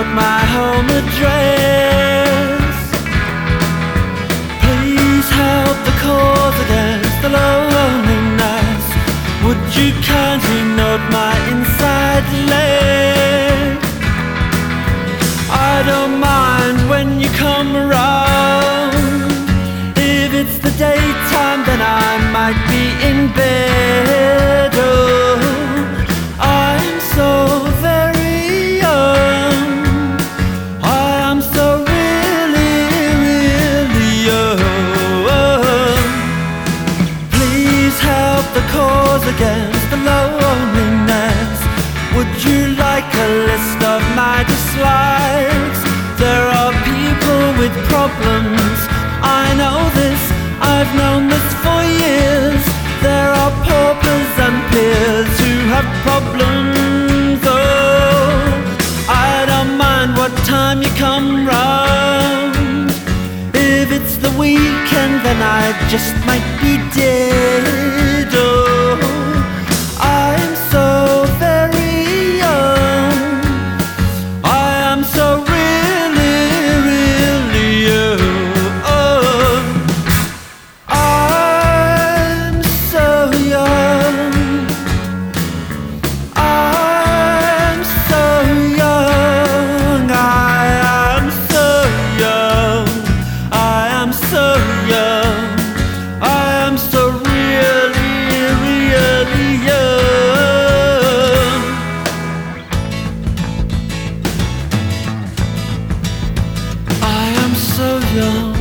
note my home address. Please help the cause against the loneliness. Would you kindly note my inside leg? I don't mind when you come around. If it's the daytime, then I might be in bed. A list of my dislikes? There are people with problems. I know this, I've known this for years. There are paupers and peers who have problems. Oh, I don't mind what time you come round. If it's the weekend, then I just might be dead. No.